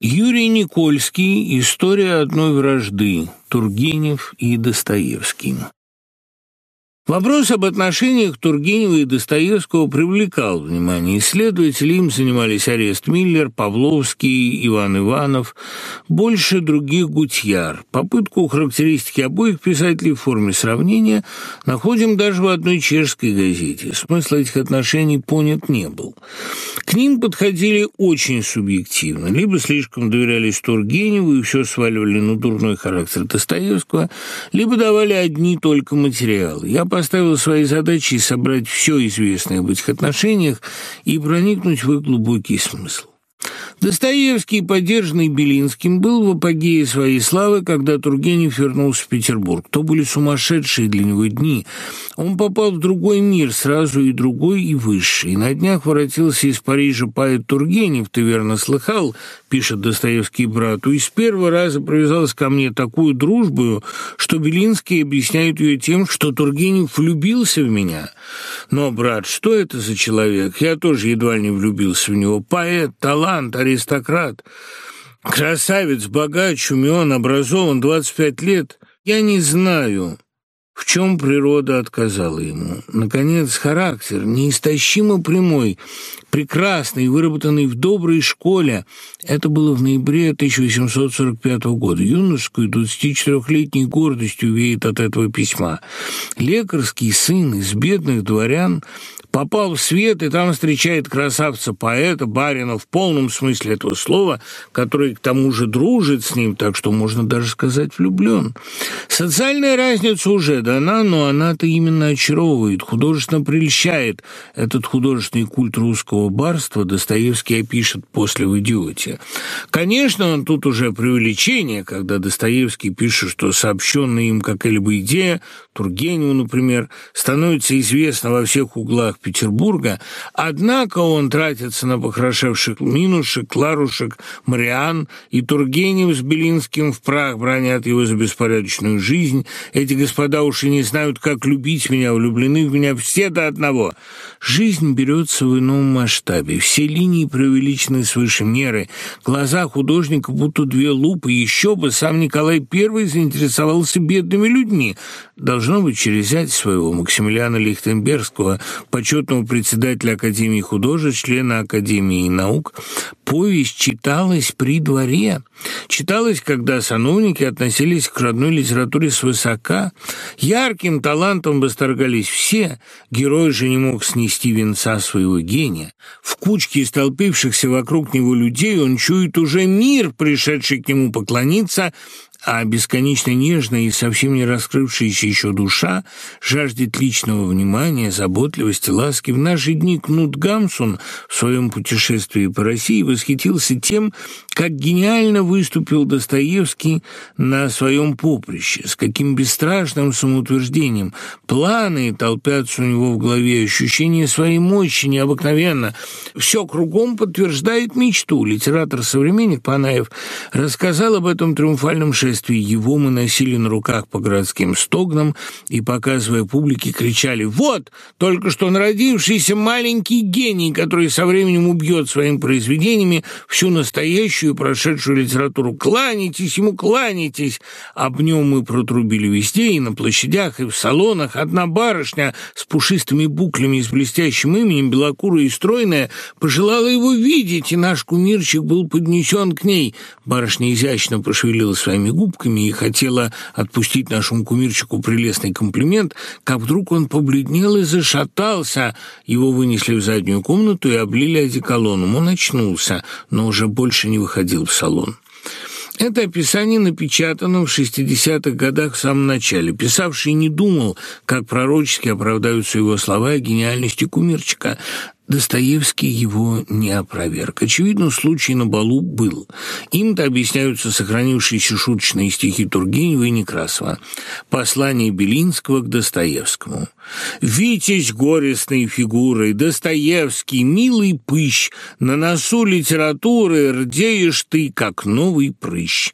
Юрий Никольский. История одной вражды. Тургенев и Достоевский. Вопрос об отношениях Тургенева и Достоевского привлекал внимание исследователей. Им занимались Арест Миллер, Павловский, Иван Иванов, больше других Гутьяр. Попытку характеристики обоих писателей в форме сравнения находим даже в одной чешской газете. Смысл этих отношений понят не был. К ним подходили очень субъективно. Либо слишком доверялись Тургеневу и все сваливали на дурной характер Достоевского, либо давали одни только материалы. Я поставил своей задачей собрать все известное об этих отношениях и проникнуть в их глубокий смысл. Достоевский, поддержанный Белинским, был в апогее своей славы, когда Тургенев вернулся в Петербург. То были сумасшедшие для него дни. Он попал в другой мир, сразу и другой, и высший. На днях воротился из Парижа поэт Тургенев, ты верно слыхал, пишет Достоевский брату, и с первого раза привязался ко мне такую дружбу, что Белинский объясняет ее тем, что Тургенев влюбился в меня. Но, брат, что это за человек? Я тоже едва не влюбился в него. Поэт, талант, аристократ. Красавец, богач, умен, образован, 25 лет. Я не знаю, в чем природа отказала ему. Наконец, характер, неистощимо прямой, прекрасный, выработанный в доброй школе. Это было в ноябре 1845 года. Юношескую 24-летней гордостью веет от этого письма. Лекарский сын из бедных дворян попал в свет, и там встречает красавца-поэта, барина в полном смысле этого слова, который к тому же дружит с ним, так что можно даже сказать влюблен. Социальная разница уже дана, но она-то именно очаровывает, художественно прельщает. Этот художественный культ русского барства Достоевский опишет после в «Идиоте». Конечно, он тут уже преувеличение, когда Достоевский пишет, что сообщенная им какая-либо идея, Тургеневу, например, становится известна во всех углах Петербурга, однако он тратится на похорошевших Минушек, Кларушек, Мариан, и Тургенев с Белинским в прах бронят его за беспорядочную жизнь. Эти господа уж и не знают, как любить меня, влюблены в меня все до одного. Жизнь берется в ином масштабе, все линии преувеличены свыше меры, глаза художника будто две лупы, еще бы сам Николай I заинтересовался бедными людьми, должно быть через зять своего Максимилиана Лихтенбергского, почет почетного председателя Академии художеств, члена Академии наук, повесть читалась при дворе. Читалась, когда сановники относились к родной литературе свысока. Ярким талантом восторгались все. Герой же не мог снести венца своего гения. В кучке столпившихся вокруг него людей он чует уже мир, пришедший к нему поклониться, а бесконечно нежная и совсем не раскрывшаяся еще душа жаждет личного внимания, заботливости, ласки. В наши дни Кнут Гамсун в своем путешествии по России восхитился тем, как гениально выступил Достоевский на своем поприще, с каким бесстрашным самоутверждением. Планы толпятся у него в голове, ощущение своей мощи необыкновенно. Все кругом подтверждает мечту. Литератор-современник Панаев рассказал об этом триумфальном шествии путешествии его мы носили на руках по городским стогнам и, показывая публике, кричали «Вот, только что народившийся маленький гений, который со временем убьет своими произведениями всю настоящую прошедшую литературу. Кланяйтесь ему, кланяйтесь!» Об нем мы протрубили везде, и на площадях, и в салонах. Одна барышня с пушистыми буклями и с блестящим именем, белокурая и стройная, пожелала его видеть, и наш кумирчик был поднесен к ней. Барышня изящно пошевелила своими губами, губками и хотела отпустить нашему кумирчику прелестный комплимент, как вдруг он побледнел и зашатался. Его вынесли в заднюю комнату и облили одеколоном. Он очнулся, но уже больше не выходил в салон. Это описание напечатано в 60-х годах в самом начале. Писавший не думал, как пророчески оправдаются его слова о гениальности кумирчика. Достоевский его не опроверг. Очевидно, случай на балу был. Им-то объясняются сохранившиеся шуточные стихи Тургенева и Некрасова. Послание Белинского к Достоевскому. «Витязь горестной фигурой, Достоевский, милый пыщ, на носу литературы рдеешь ты, как новый прыщ».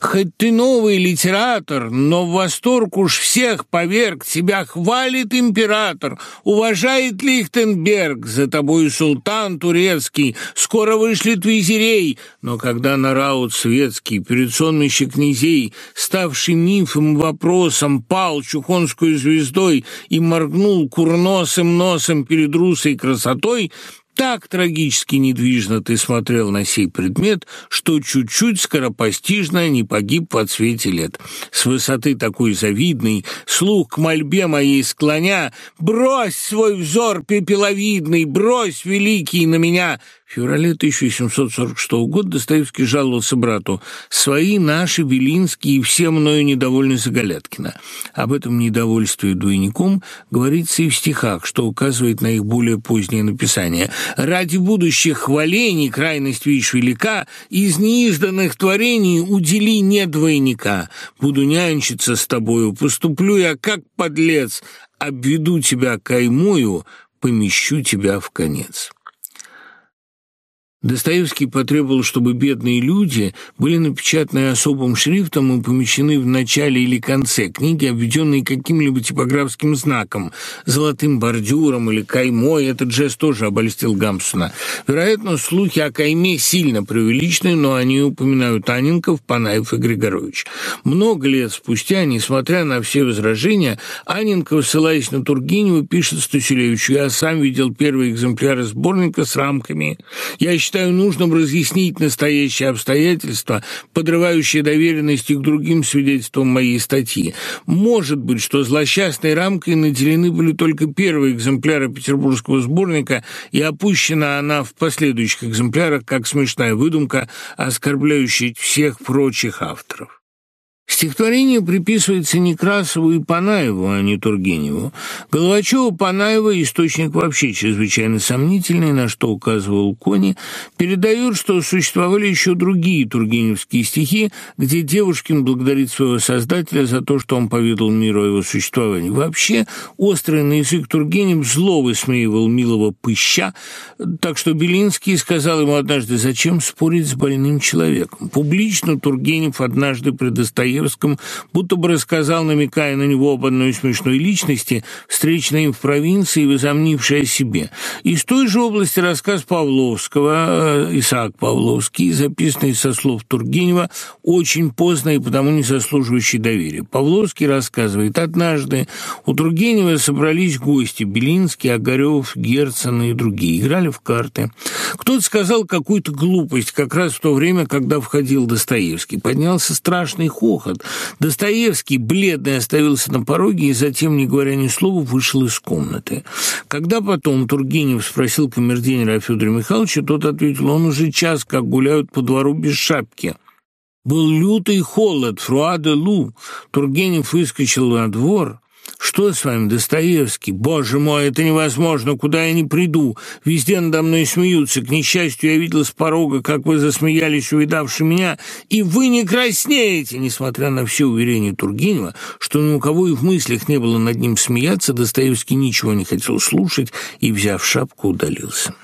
Хоть ты новый литератор, но в восторг уж всех поверг, тебя хвалит император, уважает Лихтенберг, за тобой султан турецкий, скоро вышлет визирей. Но когда на раут светский, перед сонмище князей, ставший мифом вопросом, пал чухонскую звездой и моргнул курносым носом перед русой красотой, так трагически недвижно ты смотрел на сей предмет, что чуть-чуть скоропостижно не погиб в отсвете лет. С высоты такой завидной, слух к мольбе моей склоня, брось свой взор пепеловидный, брось, великий, на меня в феврале 1746 года Достоевский жаловался брату «Свои, наши, Белинские и все мною недовольны Заголяткина». Об этом недовольстве двойником говорится и в стихах, что указывает на их более позднее написание. «Ради будущих хвалений крайность видишь велика, из неизданных творений удели не двойника. Буду нянчиться с тобою, поступлю я как подлец, обведу тебя каймою, помещу тебя в конец». Достоевский потребовал, чтобы «бедные люди» были напечатаны особым шрифтом и помещены в начале или конце книги, обведенные каким-либо типографским знаком, золотым бордюром или каймой. Этот жест тоже обольстил Гамсуна. Вероятно, слухи о кайме сильно преувеличены, но они упоминают Анинков, Панаев и Григорович. Много лет спустя, несмотря на все возражения, Анинков, ссылаясь на Тургенева, пишет Стусилевичу «Я сам видел первые экземпляры сборника с рамками. Я считаю, считаю нужным разъяснить настоящие обстоятельства, подрывающие доверенности к другим свидетельствам моей статьи. Может быть, что злосчастной рамкой наделены были только первые экземпляры петербургского сборника, и опущена она в последующих экземплярах как смешная выдумка, оскорбляющая всех прочих авторов. Стихотворение приписывается Некрасову и Панаеву, а не Тургеневу. Головачева Панаева, источник вообще чрезвычайно сомнительный, на что указывал Кони, передают, что существовали еще другие тургеневские стихи, где Девушкин благодарит своего создателя за то, что он поведал миру о его существовании. Вообще, острый на язык Тургенев зло высмеивал милого пыща, так что Белинский сказал ему однажды, зачем спорить с больным человеком. Публично Тургенев однажды предостоял Достоевском, будто бы рассказал, намекая на него об одной смешной личности, встречной им в провинции, возомнившей о себе. Из той же области рассказ Павловского, э, Исаак Павловский, записанный со слов Тургенева, очень поздно и потому не заслуживающий доверия. Павловский рассказывает, однажды у Тургенева собрались гости, Белинский, Огарев, Герцен и другие, играли в карты. Кто-то сказал какую-то глупость, как раз в то время, когда входил Достоевский. Поднялся страшный хох, грохот. Достоевский, бледный, оставился на пороге и затем, не говоря ни слова, вышел из комнаты. Когда потом Тургенев спросил камердинера о Федоре Михайловиче, тот ответил, он уже час как гуляют по двору без шапки. Был лютый холод, фруа де лу. Тургенев выскочил на двор, «Что с вами, Достоевский? Боже мой, это невозможно, куда я не приду. Везде надо мной смеются. К несчастью, я видел с порога, как вы засмеялись, увидавши меня, и вы не краснеете!» Несмотря на все уверения Тургенева, что ни у кого и в мыслях не было над ним смеяться, Достоевский ничего не хотел слушать и, взяв шапку, удалился.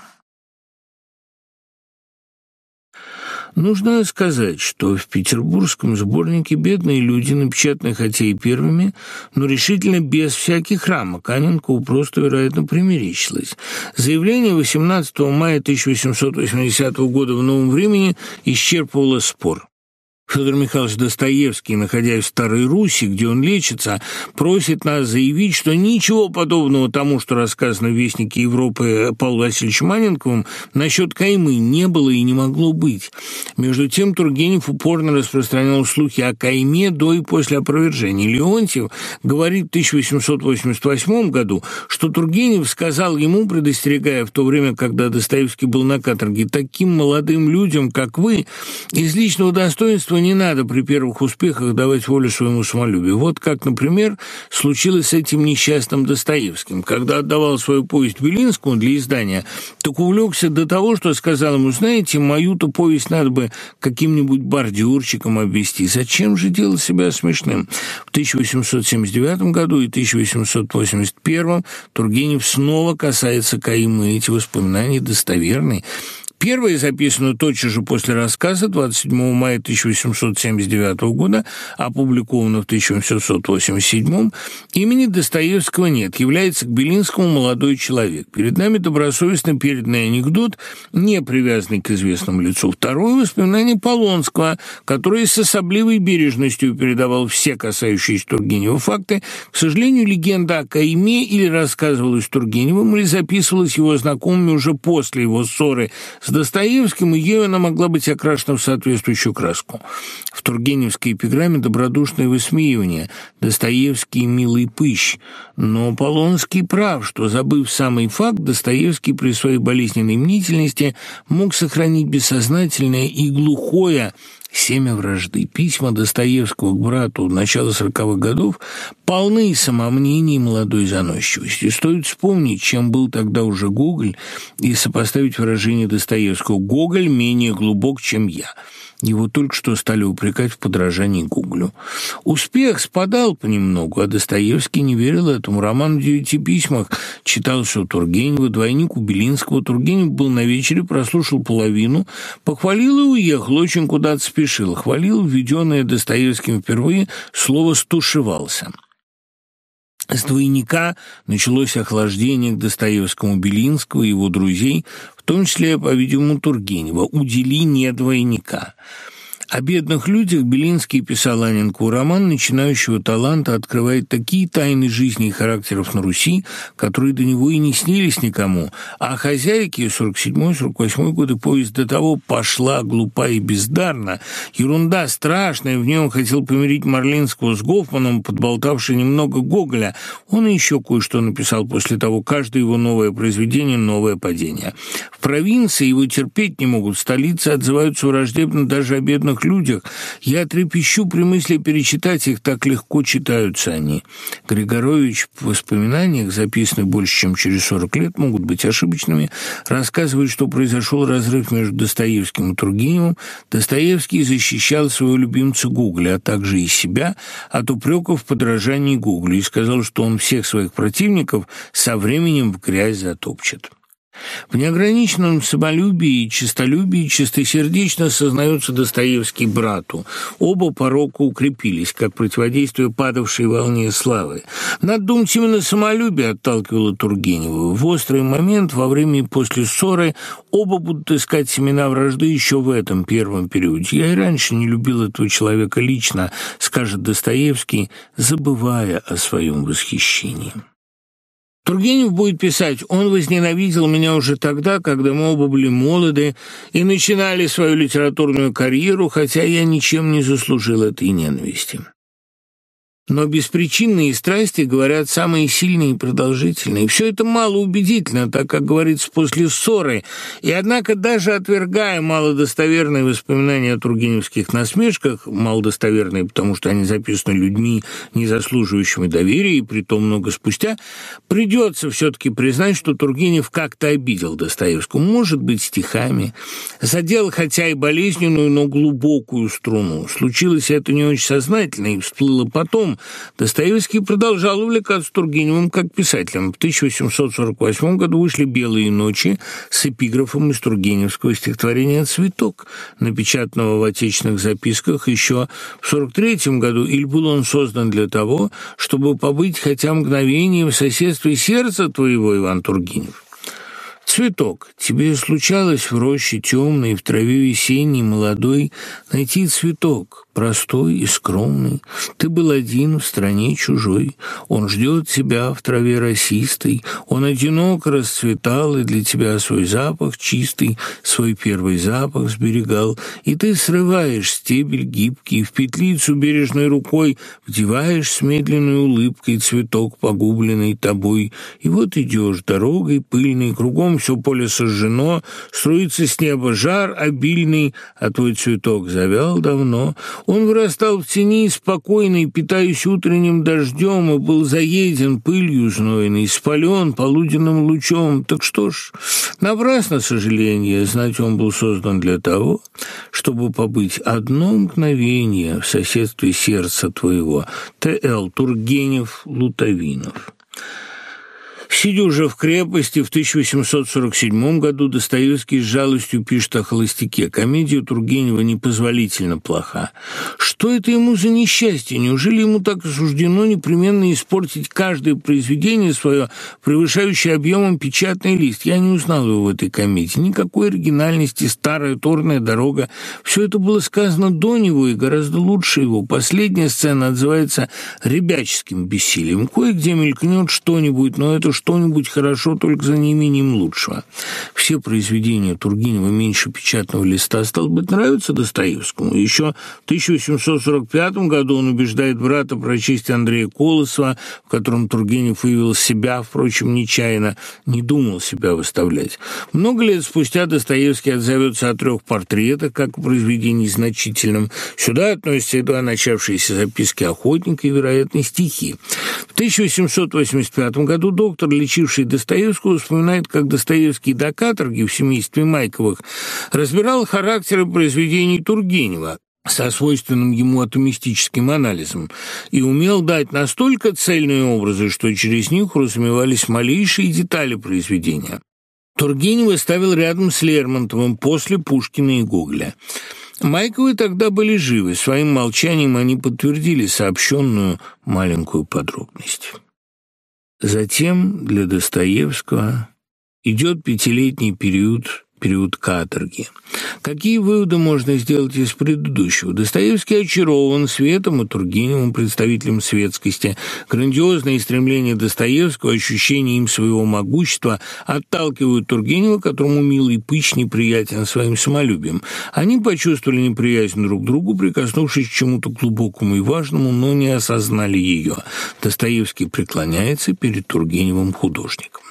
Нужно сказать, что в петербургском сборнике «Бедные люди» напечатаны хотя и первыми, но решительно без всяких рамок. Аненкову просто, вероятно, примерещилось. Заявление 18 мая 1880 года в «Новом времени» исчерпывало спор. Федор Михайлович Достоевский, находясь в Старой Руси, где он лечится, просит нас заявить, что ничего подобного тому, что рассказано в Вестнике Европы Павлу Васильевичем Маненковым, насчет Каймы не было и не могло быть. Между тем Тургенев упорно распространял слухи о Кайме до и после опровержения. Леонтьев говорит в 1888 году, что Тургенев сказал ему, предостерегая в то время, когда Достоевский был на каторге, «Таким молодым людям, как вы, из личного достоинства не надо при первых успехах давать волю своему самолюбию. Вот как, например, случилось с этим несчастным Достоевским. Когда отдавал свою повесть Белинскому для издания, так увлекся до того, что сказал ему, знаете, мою-то повесть надо бы каким-нибудь бордюрчиком обвести. Зачем же делать себя смешным? В 1879 году и 1881 Тургенев снова касается Каимы. Эти воспоминания достоверны Первое записано тотчас же после рассказа 27 мая 1879 года, опубликовано в 1887 Имени Достоевского нет, является к Белинскому молодой человек. Перед нами добросовестно переданный анекдот, не привязанный к известному лицу. Второе воспоминание Полонского, который с особливой бережностью передавал все касающиеся Тургенева факты. К сожалению, легенда о Кайме или рассказывалась Тургеневым, или записывалась его знакомыми уже после его ссоры с Достоевским, и ею она могла быть окрашена в соответствующую краску. В тургеневской эпиграмме добродушное высмеивание, Достоевский милый пыщ, но Полонский прав, что, забыв самый факт, Достоевский при своей болезненной мнительности мог сохранить бессознательное и глухое Семя вражды. Письма Достоевского к брату начала сороковых годов полны самомнений и молодой заносчивости. Стоит вспомнить, чем был тогда уже Гоголь, и сопоставить выражение Достоевского «Гоголь менее глубок, чем я». Его только что стали упрекать в подражании Гуглю. Успех спадал понемногу, а Достоевский не верил этому. Роман в девяти письмах читался у Тургенева, двойник у Белинского. Тургенев был на вечере, прослушал половину, похвалил и уехал, очень куда-то. Хвалил, введенное Достоевским впервые, слово «стушевался». С двойника началось охлаждение к Достоевскому Белинского и его друзей, в том числе, по-видимому, Тургенева. «Удели не двойника». О бедных людях Белинский писал Анинку роман начинающего таланта открывает такие тайны жизни и характеров на Руси, которые до него и не снились никому. А хозяйки 47-48 годы повесть до того пошла глупа и бездарна. Ерунда страшная, в он хотел помирить Марлинского с Гофманом, подболтавший немного Гоголя. Он еще кое-что написал после того. Каждое его новое произведение – новое падение. В провинции его терпеть не могут, в столице отзываются враждебно даже о бедных добрых людях, я трепещу при мысли перечитать их, так легко читаются они. Григорович в воспоминаниях, записанных больше, чем через 40 лет, могут быть ошибочными, рассказывает, что произошел разрыв между Достоевским и Тургеневым. Достоевский защищал своего любимца Гугля, а также и себя от упреков в подражании Гуглю и сказал, что он всех своих противников со временем в грязь затопчет. В неограниченном самолюбии и честолюбии чистосердечно сознается Достоевский брату. Оба порока укрепились, как противодействие падавшей волне славы. Надо думать, именно самолюбие отталкивало Тургенева. В острый момент, во время и после ссоры, оба будут искать семена вражды еще в этом первом периоде. «Я и раньше не любил этого человека лично», скажет Достоевский, забывая о своем восхищении. Тургенев будет писать, он возненавидел меня уже тогда, когда мы оба были молоды и начинали свою литературную карьеру, хотя я ничем не заслужил этой ненависти. Но беспричинные страсти, говорят, самые сильные и продолжительные. Все это малоубедительно, так как говорится после ссоры. И однако даже отвергая малодостоверные воспоминания о тургеневских насмешках, малодостоверные, потому что они записаны людьми, не заслуживающими доверия, и притом много спустя, придется все-таки признать, что Тургенев как-то обидел Достоевского, может быть, стихами, задел хотя и болезненную, но глубокую струну. Случилось это не очень сознательно и всплыло потом, Достоевский продолжал увлекаться Тургеневым как писателем. В 1848 году вышли «Белые ночи» с эпиграфом из тургеневского стихотворения «Цветок», напечатанного в отечественных записках еще в 1943 году, или был он создан для того, чтобы побыть хотя мгновением в соседстве сердца твоего, Иван Тургенев. Цветок. Тебе случалось в роще темной, в траве весенней, молодой, найти цветок, простой и скромный. Ты был один в стране чужой. Он ждет тебя в траве росистой. Он одиноко расцветал, и для тебя свой запах чистый, свой первый запах сберегал. И ты срываешь стебель гибкий, в петлицу бережной рукой вдеваешь с медленной улыбкой цветок, погубленный тобой. И вот идешь дорогой пыльной, кругом все поле сожжено, струится с неба жар обильный, а твой цветок завял давно. Он вырастал в тени, спокойный, питаясь утренним дождем, и был заеден пылью знойной, спален полуденным лучом. Так что ж, напрасно сожаление, знать он был создан для того, чтобы побыть одно мгновение в соседстве сердца твоего. Т.Л. Тургенев, Лутовинов. Сидя уже в крепости, в 1847 году Достоевский с жалостью пишет о холостяке. Комедия Тургенева непозволительно плоха. Что это ему за несчастье? Неужели ему так осуждено непременно испортить каждое произведение свое, превышающее объемом печатный лист? Я не узнал его в этой комедии. Никакой оригинальности, старая торная дорога. Все это было сказано до него и гораздо лучше его. Последняя сцена отзывается ребяческим бессилием. Кое-где мелькнет что-нибудь, но это что-нибудь хорошо только за неимением лучшего. Все произведения Тургенева меньше печатного листа, стал быть, нравятся Достоевскому. Еще в 1845 году он убеждает брата прочесть Андрея Колосова, в котором Тургенев выявил себя, впрочем, нечаянно, не думал себя выставлять. Много лет спустя Достоевский отзовется о трех портретах, как о произведении значительном. Сюда относятся и два начавшиеся записки охотника и, вероятно, стихи. В 1885 году доктор, лечивший Достоевского, вспоминает, как Достоевский до каторги в семействе Майковых разбирал характеры произведений Тургенева со свойственным ему атомистическим анализом и умел дать настолько цельные образы, что через них разумевались малейшие детали произведения. Тургенева ставил рядом с Лермонтовым после Пушкина и Гоголя. Майковы тогда были живы, своим молчанием они подтвердили сообщенную маленькую подробность. Затем для Достоевского идет пятилетний период период каторги. Какие выводы можно сделать из предыдущего? Достоевский очарован Светом и Тургеневым, представителем светскости. Грандиозные стремления Достоевского, ощущение им своего могущества отталкивают Тургенева, которому милый Пыч неприятен своим самолюбием. Они почувствовали неприязнь друг к другу, прикоснувшись к чему-то глубокому и важному, но не осознали ее. Достоевский преклоняется перед Тургеневым художником.